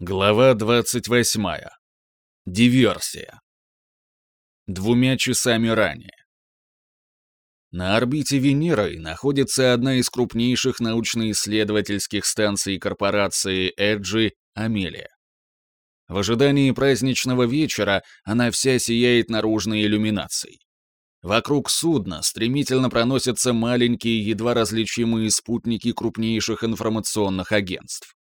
Глава 28. Диверсия. Двумя часами ранее. На орбите Венеры находится одна из крупнейших научно-исследовательских станций корпорации Эджи Амелия. В ожидании праздничного вечера она вся сияет наружной иллюминацией. Вокруг судна стремительно проносятся маленькие, едва различимые спутники крупнейших информационных агентств.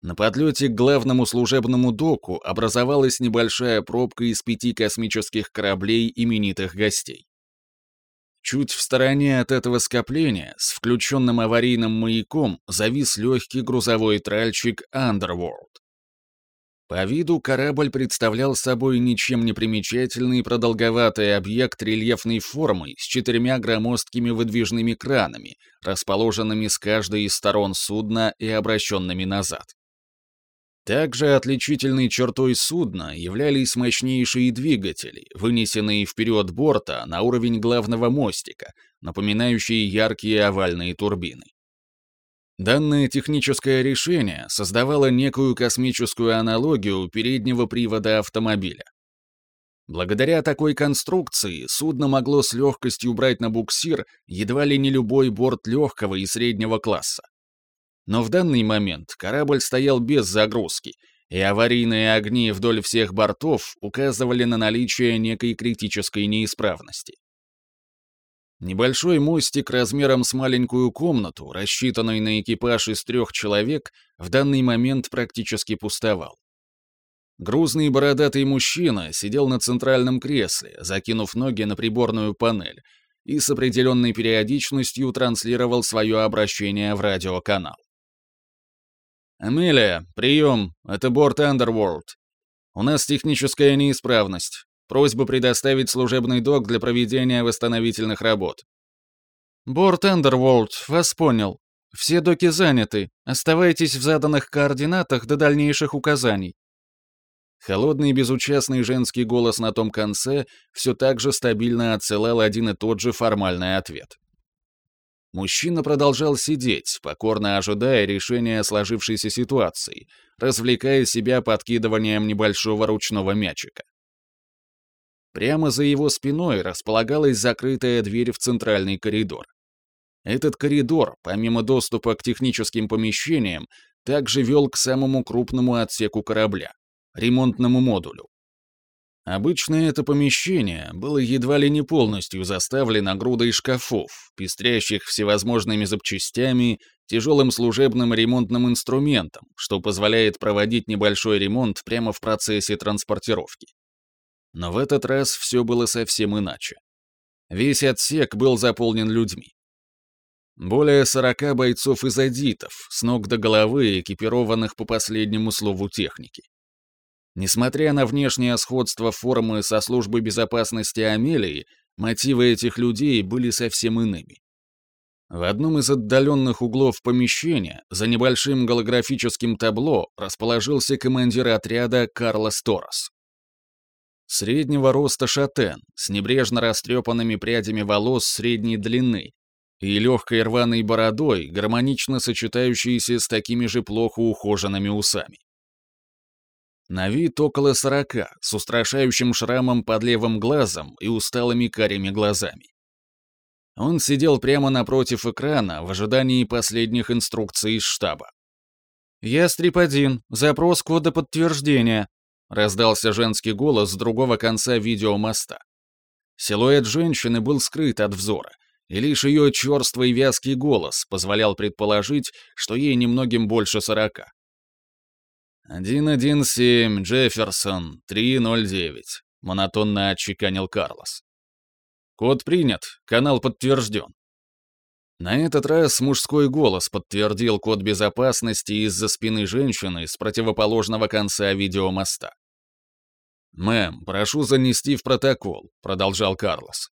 На подлете к главному служебному доку образовалась небольшая пробка из пяти космических кораблей именитых гостей. Чуть в стороне от этого скопления, с включенным аварийным маяком, завис легкий грузовой тральчик Underworld. По виду корабль представлял собой ничем не примечательный продолговатый объект рельефной формы с четырьмя громоздкими выдвижными кранами, расположенными с каждой из сторон судна и обращенными назад. Также отличительной чертой судна являлись мощнейшие двигатели, вынесенные вперед борта на уровень главного мостика, напоминающие яркие овальные турбины. Данное техническое решение создавало некую космическую аналогию переднего привода автомобиля. Благодаря такой конструкции судно могло с легкостью брать на буксир едва ли не любой борт легкого и среднего класса. Но в данный момент корабль стоял без загрузки, и аварийные огни вдоль всех бортов указывали на наличие некой критической неисправности. Небольшой мостик размером с маленькую комнату, рассчитанный на экипаж из трех человек, в данный момент практически пустовал. Грузный бородатый мужчина сидел на центральном кресле, закинув ноги на приборную панель, и с определенной периодичностью транслировал свое обращение в радиоканал. «Амелия, прием, это борт Underworld. У нас техническая неисправность. Просьба предоставить служебный док для проведения восстановительных работ». «Борт Underworld, вас понял. Все доки заняты. Оставайтесь в заданных координатах до дальнейших указаний». Холодный безучастный женский голос на том конце все так же стабильно отсылал один и тот же формальный ответ. Мужчина продолжал сидеть, покорно ожидая решения сложившейся ситуации, развлекая себя подкидыванием небольшого ручного мячика. Прямо за его спиной располагалась закрытая дверь в центральный коридор. Этот коридор, помимо доступа к техническим помещениям, также вел к самому крупному отсеку корабля — ремонтному модулю. Обычно это помещение было едва ли не полностью заставлено грудой шкафов, пестрящих всевозможными запчастями, тяжелым служебным ремонтным инструментом, что позволяет проводить небольшой ремонт прямо в процессе транспортировки. Но в этот раз все было совсем иначе. Весь отсек был заполнен людьми. Более 40 бойцов из адитов, с ног до головы экипированных по последнему слову техники. Несмотря на внешнее сходство формы со службой безопасности Амелии, мотивы этих людей были совсем иными. В одном из отдаленных углов помещения, за небольшим голографическим табло, расположился командир отряда Карлос Торос. Среднего роста шатен, с небрежно растрепанными прядями волос средней длины и легкой рваной бородой, гармонично сочетающейся с такими же плохо ухоженными усами. На вид около сорока, с устрашающим шрамом под левым глазом и усталыми карими глазами. Он сидел прямо напротив экрана в ожидании последних инструкций из штаба. «Ястреб-1, запрос кода подтверждения», — раздался женский голос с другого конца видеомоста. Силуэт женщины был скрыт от взора, и лишь ее черствый вязкий голос позволял предположить, что ей немногим больше сорока. «117, Джефферсон, 309», — монотонно отчеканил Карлос. «Код принят, канал подтвержден». На этот раз мужской голос подтвердил код безопасности из-за спины женщины с противоположного конца видеомоста. «Мэм, прошу занести в протокол», — продолжал Карлос.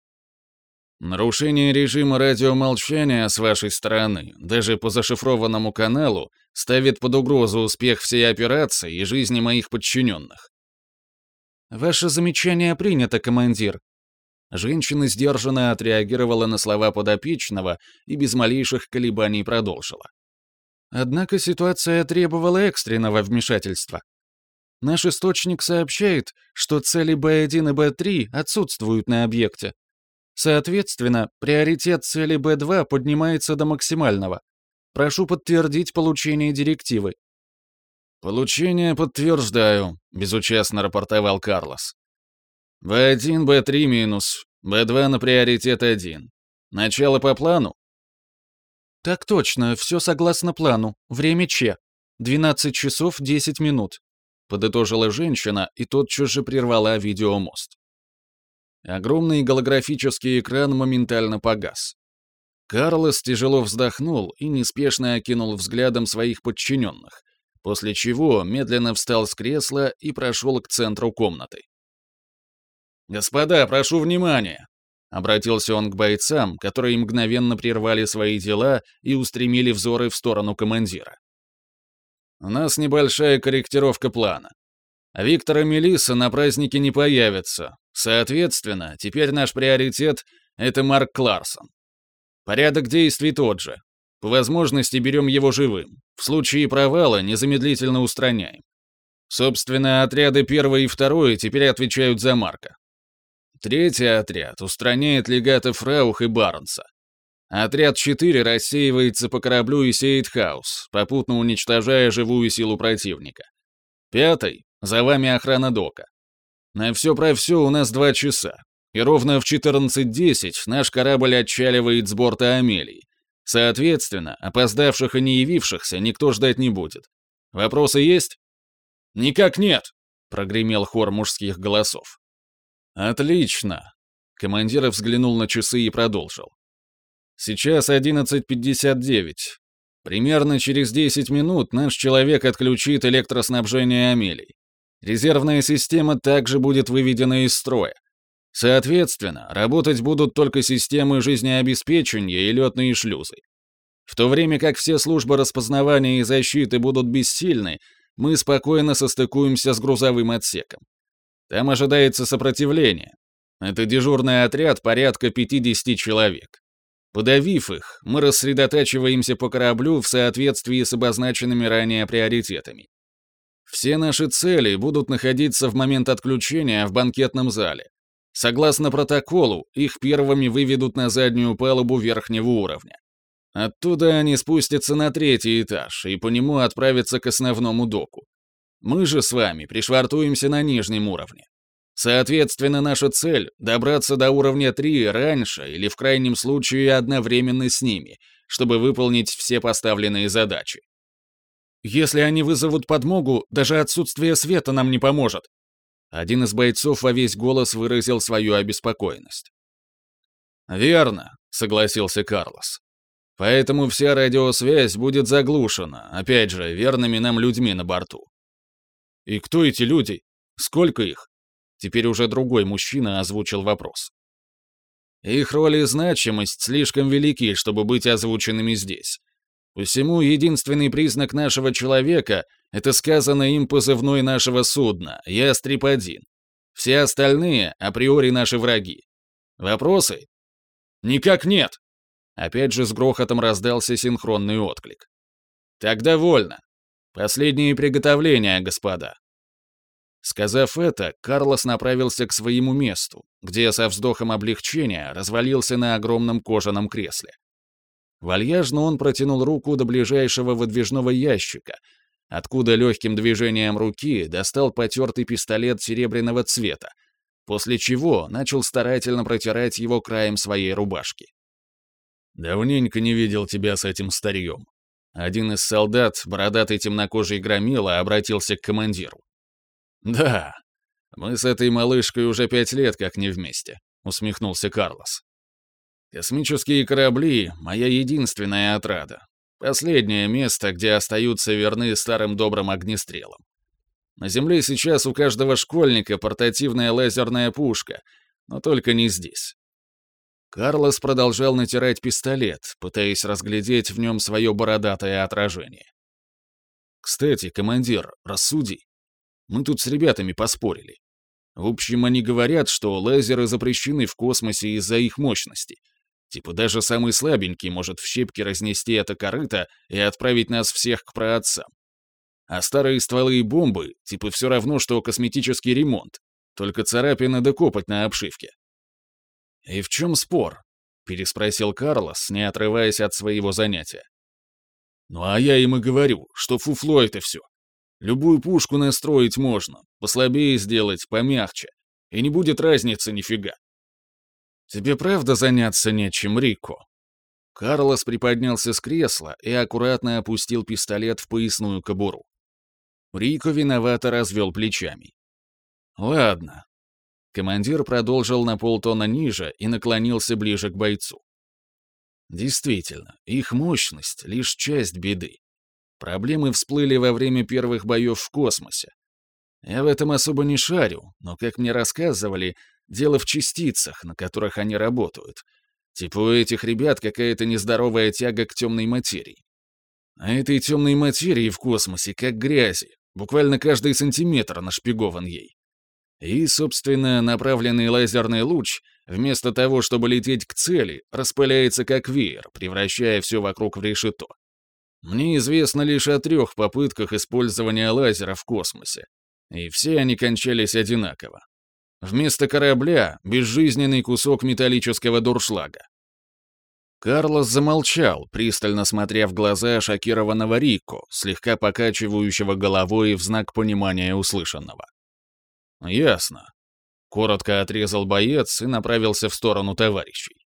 Нарушение режима радиомолчания с вашей стороны, даже по зашифрованному каналу, ставит под угрозу успех всей операции и жизни моих подчиненных. Ваше замечание принято, командир. Женщина сдержанно отреагировала на слова подопечного и без малейших колебаний продолжила. Однако ситуация требовала экстренного вмешательства. Наш источник сообщает, что цели Б1 и Б3 отсутствуют на объекте. Соответственно, приоритет цели Б2 поднимается до максимального. Прошу подтвердить получение директивы. «Получение подтверждаю», — безучастно рапортовал Карлос. «Б1, Б3 минус, Б2 на приоритет 1. Начало по плану?» «Так точно, все согласно плану. Время Че. 12 часов 10 минут», — подытожила женщина и тотчас же прервала видеомост. Огромный голографический экран моментально погас. Карлос тяжело вздохнул и неспешно окинул взглядом своих подчиненных, после чего медленно встал с кресла и прошел к центру комнаты. «Господа, прошу внимания!» Обратился он к бойцам, которые мгновенно прервали свои дела и устремили взоры в сторону командира. «У нас небольшая корректировка плана. Виктор и Мелисса на празднике не появятся. Соответственно, теперь наш приоритет — это Марк Кларсон. Порядок действий тот же. По возможности берем его живым. В случае провала незамедлительно устраняем. Собственно, отряды первый и второй теперь отвечают за Марка. Третий отряд устраняет легатов Раух и Барнса. Отряд 4 рассеивается по кораблю и сеет хаос, попутно уничтожая живую силу противника. Пятый — за вами охрана дока. На все про все у нас два часа, и ровно в 14.10 наш корабль отчаливает с борта Амелии. Соответственно, опоздавших и не явившихся никто ждать не будет. Вопросы есть? «Никак нет!» — прогремел хор мужских голосов. «Отлично!» Командир взглянул на часы и продолжил. «Сейчас 11.59. Примерно через 10 минут наш человек отключит электроснабжение Амелий. Резервная система также будет выведена из строя. Соответственно, работать будут только системы жизнеобеспечения и летные шлюзы. В то время как все службы распознавания и защиты будут бессильны, мы спокойно состыкуемся с грузовым отсеком. Там ожидается сопротивление. Это дежурный отряд порядка 50 человек. Подавив их, мы рассредотачиваемся по кораблю в соответствии с обозначенными ранее приоритетами. Все наши цели будут находиться в момент отключения в банкетном зале. Согласно протоколу, их первыми выведут на заднюю палубу верхнего уровня. Оттуда они спустятся на третий этаж и по нему отправятся к основному доку. Мы же с вами пришвартуемся на нижнем уровне. Соответственно, наша цель — добраться до уровня 3 раньше или в крайнем случае одновременно с ними, чтобы выполнить все поставленные задачи. Если они вызовут подмогу, даже отсутствие света нам не поможет. Один из бойцов во весь голос выразил свою обеспокоенность. «Верно», — согласился Карлос. «Поэтому вся радиосвязь будет заглушена, опять же, верными нам людьми на борту. «И кто эти люди? Сколько их?» Теперь уже другой мужчина озвучил вопрос. «Их роль и значимость слишком велики, чтобы быть озвученными здесь. Посему единственный признак нашего человека — это сказано им позывной нашего судна, Ястреб-1. Все остальные — априори наши враги. Вопросы?» «Никак нет!» Опять же с грохотом раздался синхронный отклик. «Тогда вольно. Последние приготовления, господа. Сказав это, Карлос направился к своему месту, где со вздохом облегчения развалился на огромном кожаном кресле. Вальяжно он протянул руку до ближайшего выдвижного ящика, откуда легким движением руки достал потертый пистолет серебряного цвета, после чего начал старательно протирать его краем своей рубашки. «Давненько не видел тебя с этим старьем», один из солдат, бородатый темнокожий громила, обратился к командиру. «Да, мы с этой малышкой уже пять лет как не вместе», — усмехнулся Карлос. «Космические корабли — моя единственная отрада. Последнее место, где остаются верны старым добрым огнестрелам. На Земле сейчас у каждого школьника портативная лазерная пушка, но только не здесь. Карлос продолжал натирать пистолет, пытаясь разглядеть в нем свое бородатое отражение. «Кстати, командир, рассуди. Мы тут с ребятами поспорили. В общем, они говорят, что лазеры запрещены в космосе из-за их мощности. Типа даже самый слабенький может в щепки разнести это корыто и отправить нас всех к праотцам. А старые стволы и бомбы, типа все равно, что косметический ремонт, только царапины да копоть на обшивке. «И в чем спор?» — переспросил Карлос, не отрываясь от своего занятия. «Ну а я им и говорю, что фуфло это все. Любую пушку настроить можно, послабее сделать, помягче, и не будет разницы нифига. Тебе правда заняться нечем, Рико?» Карлос приподнялся с кресла и аккуратно опустил пистолет в поясную кобуру. Рико виновато развел плечами. «Ладно». Командир продолжил на полтона ниже и наклонился ближе к бойцу. Действительно, их мощность — лишь часть беды. Проблемы всплыли во время первых боев в космосе. Я в этом особо не шарю, но, как мне рассказывали, дело в частицах, на которых они работают. Типа у этих ребят какая-то нездоровая тяга к темной материи. А этой темной материи в космосе как грязи, буквально каждый сантиметр нашпигован ей. И, собственно, направленный лазерный луч, вместо того, чтобы лететь к цели, распыляется как веер, превращая все вокруг в решето. Мне известно лишь о трех попытках использования лазера в космосе, и все они кончались одинаково. Вместо корабля — безжизненный кусок металлического дуршлага. Карлос замолчал, пристально смотря в глаза шокированного Рико, слегка покачивающего головой в знак понимания услышанного. «Ясно». Коротко отрезал боец и направился в сторону товарищей.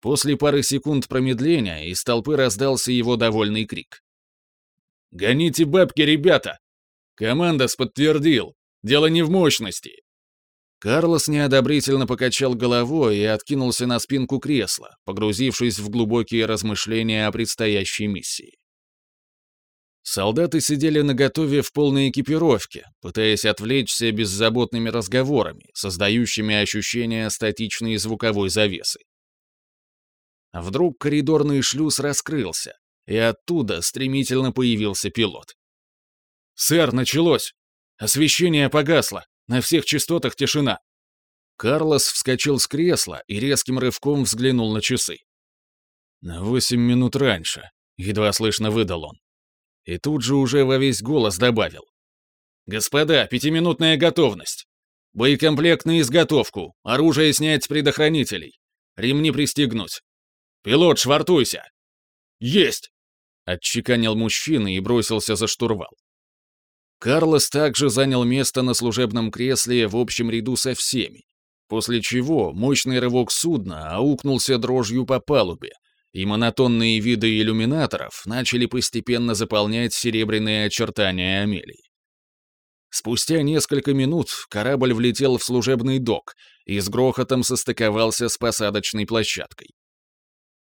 После пары секунд промедления из толпы раздался его довольный крик. «Гоните бабки, ребята! Командос подтвердил, дело не в мощности!» Карлос неодобрительно покачал головой и откинулся на спинку кресла, погрузившись в глубокие размышления о предстоящей миссии. Солдаты сидели наготове в полной экипировке, пытаясь отвлечься беззаботными разговорами, создающими ощущение статичной звуковой завесы. Вдруг коридорный шлюз раскрылся, и оттуда стремительно появился пилот. «Сэр, началось! Освещение погасло! На всех частотах тишина!» Карлос вскочил с кресла и резким рывком взглянул на часы. «На восемь минут раньше», — едва слышно выдал он. И тут же уже во весь голос добавил. «Господа, пятиминутная готовность! Боекомплект на изготовку, оружие снять с предохранителей, ремни пристегнуть. Пилот, швартуйся!» «Есть!» — отчеканил мужчина и бросился за штурвал. Карлос также занял место на служебном кресле в общем ряду со всеми, после чего мощный рывок судна аукнулся дрожью по палубе, и монотонные виды иллюминаторов начали постепенно заполнять серебряные очертания Амелии. Спустя несколько минут корабль влетел в служебный док и с грохотом состыковался с посадочной площадкой.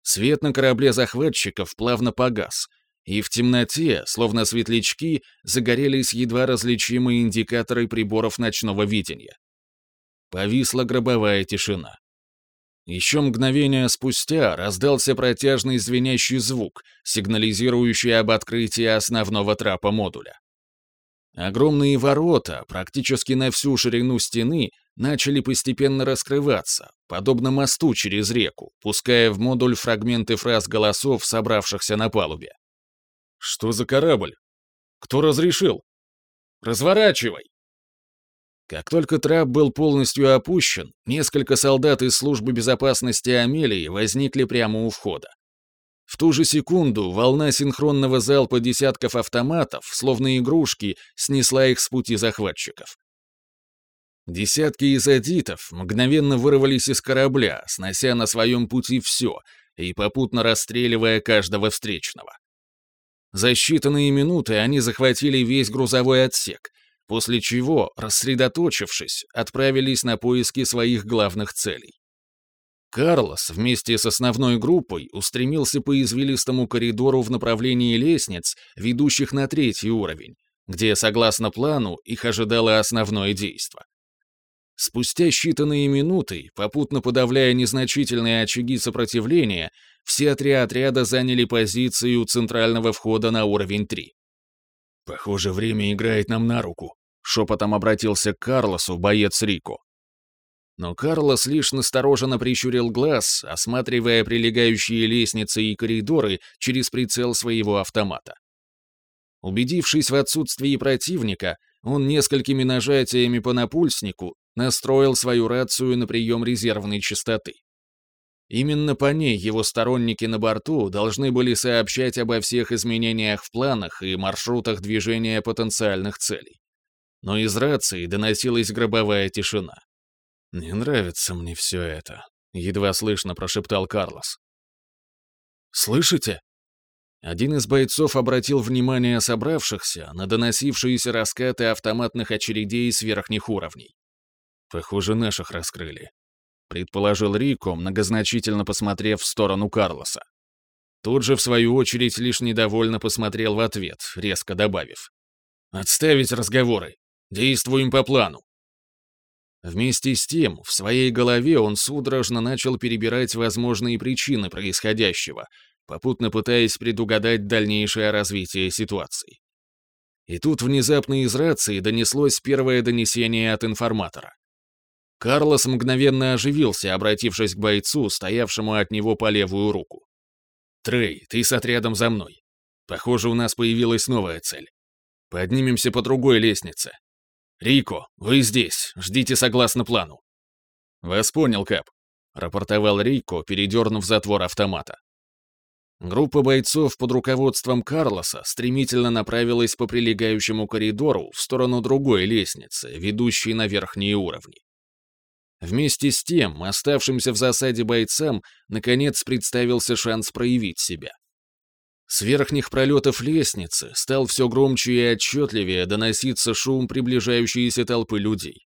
Свет на корабле захватчиков плавно погас, и в темноте, словно светлячки, загорелись едва различимые индикаторы приборов ночного видения. Повисла гробовая тишина. Еще мгновение спустя раздался протяжный звенящий звук, сигнализирующий об открытии основного трапа модуля. Огромные ворота, практически на всю ширину стены, начали постепенно раскрываться, подобно мосту через реку, пуская в модуль фрагменты фраз голосов, собравшихся на палубе. «Что за корабль? Кто разрешил? Разворачивай!» Как только трап был полностью опущен, несколько солдат из службы безопасности Амелии возникли прямо у входа. В ту же секунду волна синхронного залпа десятков автоматов, словно игрушки, снесла их с пути захватчиков. Десятки изодитов мгновенно вырвались из корабля, снося на своем пути все и попутно расстреливая каждого встречного. За считанные минуты они захватили весь грузовой отсек, после чего, рассредоточившись, отправились на поиски своих главных целей. Карлос вместе с основной группой устремился по извилистому коридору в направлении лестниц, ведущих на третий уровень, где, согласно плану, их ожидало основное действо. Спустя считанные минуты, попутно подавляя незначительные очаги сопротивления, все три отряда заняли позиции у центрального входа на уровень 3. «Похоже, время играет нам на руку», — шепотом обратился к Карлосу боец Рико. Но Карлос лишь настороженно прищурил глаз, осматривая прилегающие лестницы и коридоры через прицел своего автомата. Убедившись в отсутствии противника, он несколькими нажатиями по напульснику настроил свою рацию на прием резервной частоты. Именно по ней его сторонники на борту должны были сообщать обо всех изменениях в планах и маршрутах движения потенциальных целей. Но из рации доносилась гробовая тишина. «Не нравится мне все это», — едва слышно прошептал Карлос. «Слышите?» Один из бойцов обратил внимание собравшихся на доносившиеся раскаты автоматных очередей с верхних уровней. «Похоже, наших раскрыли», — предположил Рико, многозначительно посмотрев в сторону Карлоса. Тут же, в свою очередь, лишь недовольно посмотрел в ответ, резко добавив. «Отставить разговоры. Действуем по плану». Вместе с тем, в своей голове он судорожно начал перебирать возможные причины происходящего, попутно пытаясь предугадать дальнейшее развитие ситуации. И тут внезапно из рации донеслось первое донесение от информатора. Карлос мгновенно оживился, обратившись к бойцу, стоявшему от него по левую руку. «Трей, ты с отрядом за мной. Похоже, у нас появилась новая цель. Поднимемся по другой лестнице. «Рико, вы здесь, ждите согласно плану». «Вас понял, Кап», — рапортовал Рико, передернув затвор автомата. Группа бойцов под руководством Карлоса стремительно направилась по прилегающему коридору в сторону другой лестницы, ведущей на верхние уровни. Вместе с тем, оставшимся в засаде бойцам, наконец представился шанс проявить себя. С верхних пролетов лестницы стал все громче и отчетливее доноситься шум приближающейся толпы людей.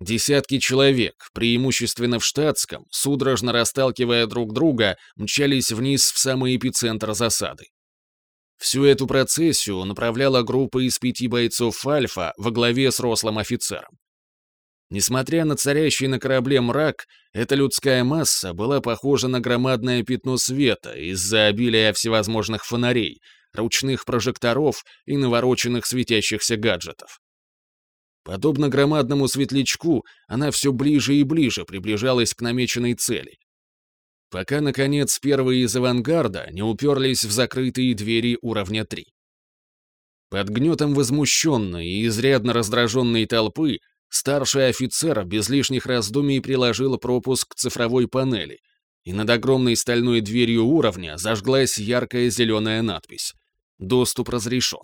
Десятки человек, преимущественно в штатском, судорожно расталкивая друг друга, мчались вниз в самый эпицентр засады. Всю эту процессию направляла группа из пяти бойцов «Альфа» во главе с рослым офицером. Несмотря на царящий на корабле мрак, эта людская масса была похожа на громадное пятно света из-за обилия всевозможных фонарей, ручных прожекторов и навороченных светящихся гаджетов. Подобно громадному светлячку, она все ближе и ближе приближалась к намеченной цели. Пока, наконец, первые из авангарда не уперлись в закрытые двери уровня 3. Под гнетом возмущенной и изрядно раздраженной толпы Старший офицер без лишних раздумий приложил пропуск к цифровой панели, и над огромной стальной дверью уровня зажглась яркая зеленая надпись «Доступ разрешен».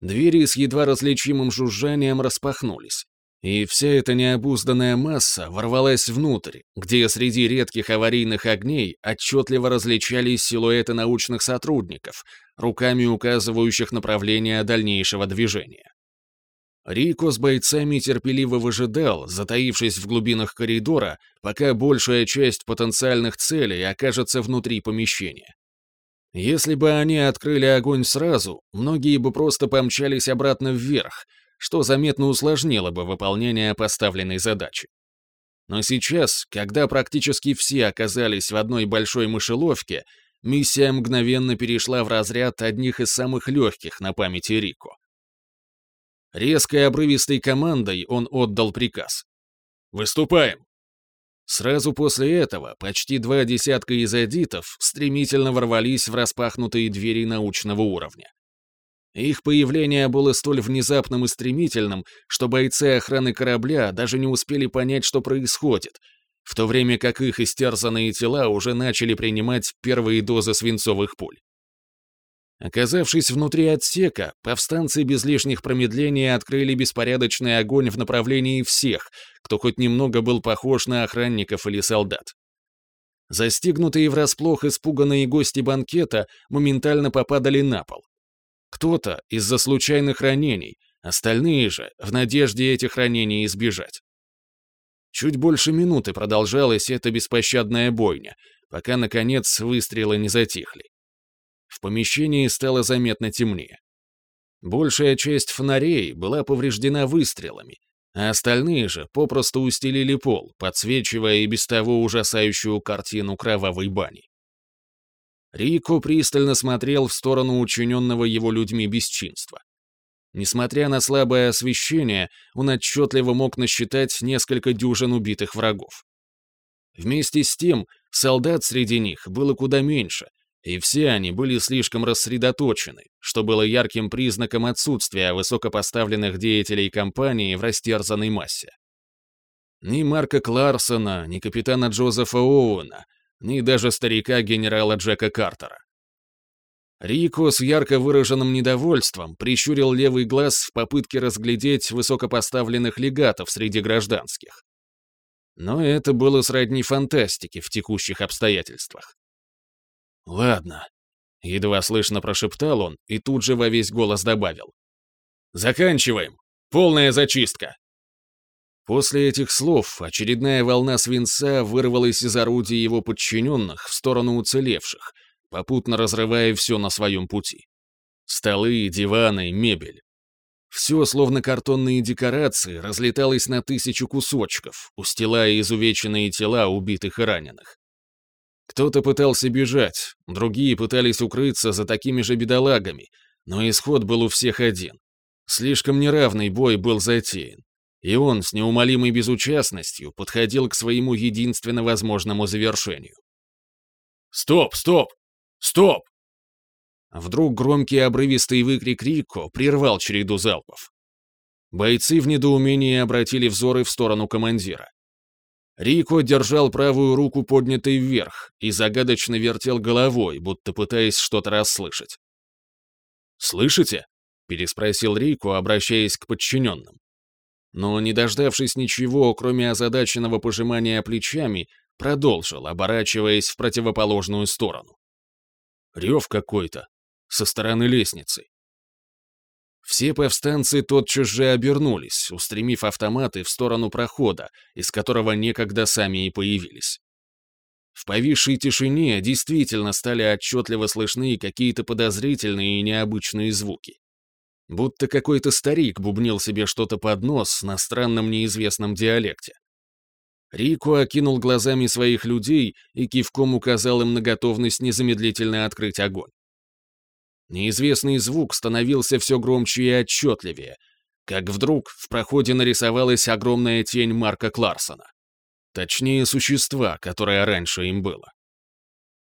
Двери с едва различимым жужжанием распахнулись, и вся эта необузданная масса ворвалась внутрь, где среди редких аварийных огней отчетливо различались силуэты научных сотрудников, руками указывающих направление дальнейшего движения. Рико с бойцами терпеливо выжидал, затаившись в глубинах коридора, пока большая часть потенциальных целей окажется внутри помещения. Если бы они открыли огонь сразу, многие бы просто помчались обратно вверх, что заметно усложнило бы выполнение поставленной задачи. Но сейчас, когда практически все оказались в одной большой мышеловке, миссия мгновенно перешла в разряд одних из самых легких на памяти Рико. Резкой обрывистой командой он отдал приказ. «Выступаем!» Сразу после этого почти два десятка изодитов стремительно ворвались в распахнутые двери научного уровня. Их появление было столь внезапным и стремительным, что бойцы охраны корабля даже не успели понять, что происходит, в то время как их истерзанные тела уже начали принимать первые дозы свинцовых пуль. Оказавшись внутри отсека, повстанцы без лишних промедлений открыли беспорядочный огонь в направлении всех, кто хоть немного был похож на охранников или солдат. Застигнутые врасплох испуганные гости банкета моментально попадали на пол. Кто-то из-за случайных ранений, остальные же в надежде этих ранений избежать. Чуть больше минуты продолжалась эта беспощадная бойня, пока, наконец, выстрелы не затихли. В помещении стало заметно темнее. Большая часть фонарей была повреждена выстрелами, а остальные же попросту устелили пол, подсвечивая и без того ужасающую картину кровавой бани. Рико пристально смотрел в сторону учиненного его людьми бесчинства. Несмотря на слабое освещение, он отчетливо мог насчитать несколько дюжин убитых врагов. Вместе с тем, солдат среди них было куда меньше, и все они были слишком рассредоточены, что было ярким признаком отсутствия высокопоставленных деятелей компании в растерзанной массе. Ни Марка Кларсона, ни капитана Джозефа Оуэна, ни даже старика генерала Джека Картера. Рико с ярко выраженным недовольством прищурил левый глаз в попытке разглядеть высокопоставленных легатов среди гражданских. Но это было сродни фантастике в текущих обстоятельствах. «Ладно», — едва слышно прошептал он и тут же во весь голос добавил. «Заканчиваем! Полная зачистка!» После этих слов очередная волна свинца вырвалась из орудий его подчиненных в сторону уцелевших — попутно разрывая все на своем пути. Столы, диваны, мебель. Все, словно картонные декорации, разлеталось на тысячу кусочков, устилая изувеченные тела убитых и раненых. Кто-то пытался бежать, другие пытались укрыться за такими же бедолагами, но исход был у всех один. Слишком неравный бой был затеян, и он с неумолимой безучастностью подходил к своему единственно возможному завершению. «Стоп, стоп!» Стоп!» Вдруг громкий обрывистый выкрик Рико прервал череду залпов. Бойцы в недоумении обратили взоры в сторону командира. Рико держал правую руку поднятой вверх и загадочно вертел головой, будто пытаясь что-то расслышать. «Слышите?» — переспросил Рико, обращаясь к подчиненным. Но, не дождавшись ничего, кроме озадаченного пожимания плечами, продолжил, оборачиваясь в противоположную сторону. Рев какой-то. Со стороны лестницы. Все повстанцы тотчас же обернулись, устремив автоматы в сторону прохода, из которого некогда сами и появились. В повисшей тишине действительно стали отчетливо слышны какие-то подозрительные и необычные звуки. Будто какой-то старик бубнил себе что-то под нос на странном неизвестном диалекте. Рико окинул глазами своих людей и кивком указал им на готовность незамедлительно открыть огонь. Неизвестный звук становился все громче и отчетливее, как вдруг в проходе нарисовалась огромная тень Марка Кларсона. Точнее, существа, которое раньше им было.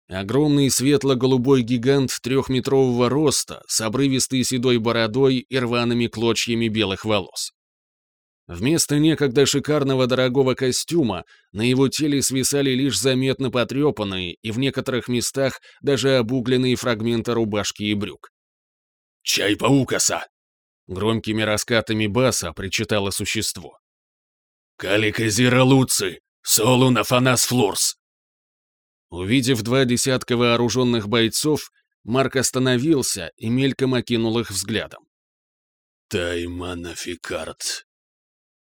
Огромный светло-голубой гигант трехметрового роста с обрывистой седой бородой и рваными клочьями белых волос. Вместо некогда шикарного дорогого костюма на его теле свисали лишь заметно потрепанные и в некоторых местах даже обугленные фрагменты рубашки и брюк. «Чай паукаса!» Громкими раскатами баса причитало существо. «Каликазира луци! Солу на фанас флорс!» Увидев два десятка вооруженных бойцов, Марк остановился и мельком окинул их взглядом. «Таймана Фикард»,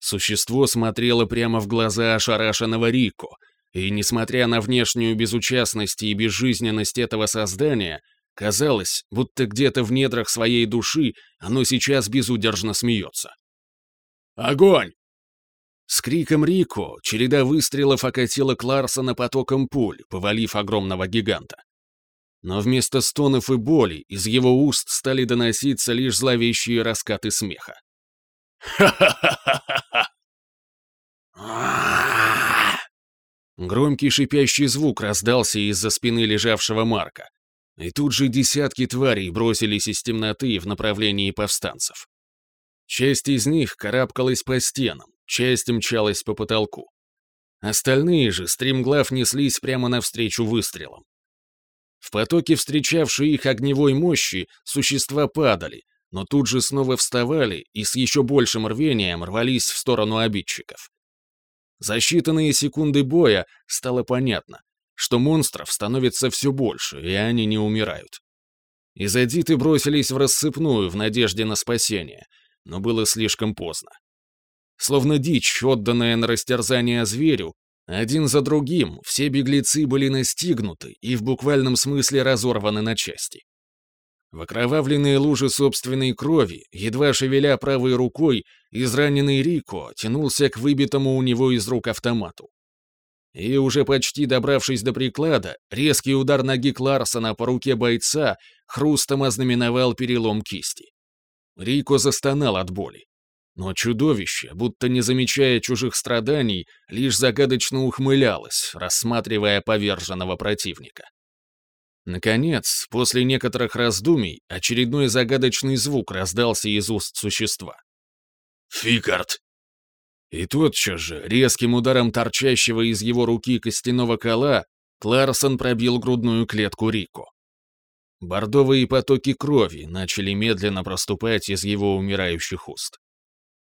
Существо смотрело прямо в глаза ошарашенного Рико, и, несмотря на внешнюю безучастность и безжизненность этого создания, казалось, будто где-то в недрах своей души оно сейчас безудержно смеется. «Огонь!» С криком Рико череда выстрелов окатила Кларсона потоком пуль, повалив огромного гиганта. Но вместо стонов и боли из его уст стали доноситься лишь зловещие раскаты смеха. Громкий шипящий звук раздался из-за спины лежавшего Марка. И тут же десятки тварей бросились из темноты в направлении повстанцев. Часть из них карабкалась по стенам, часть мчалась по потолку. Остальные же, стремглав, неслись прямо навстречу выстрелам. В потоке встречавшей их огневой мощи существа падали, но тут же снова вставали и с еще большим рвением рвались в сторону обидчиков. За считанные секунды боя стало понятно, что монстров становится все больше, и они не умирают. Изодиты бросились в рассыпную в надежде на спасение, но было слишком поздно. Словно дичь, отданная на растерзание зверю, один за другим все беглецы были настигнуты и в буквальном смысле разорваны на части. В окровавленные лужи собственной крови, едва шевеля правой рукой, израненный Рико тянулся к выбитому у него из рук автомату. И уже почти добравшись до приклада, резкий удар ноги Кларсона по руке бойца хрустом ознаменовал перелом кисти. Рико застонал от боли. Но чудовище, будто не замечая чужих страданий, лишь загадочно ухмылялось, рассматривая поверженного противника. Наконец, после некоторых раздумий, очередной загадочный звук раздался из уст существа. «Фикард!» И тотчас же, резким ударом торчащего из его руки костяного кола, Кларсон пробил грудную клетку Рико. Бордовые потоки крови начали медленно проступать из его умирающих уст.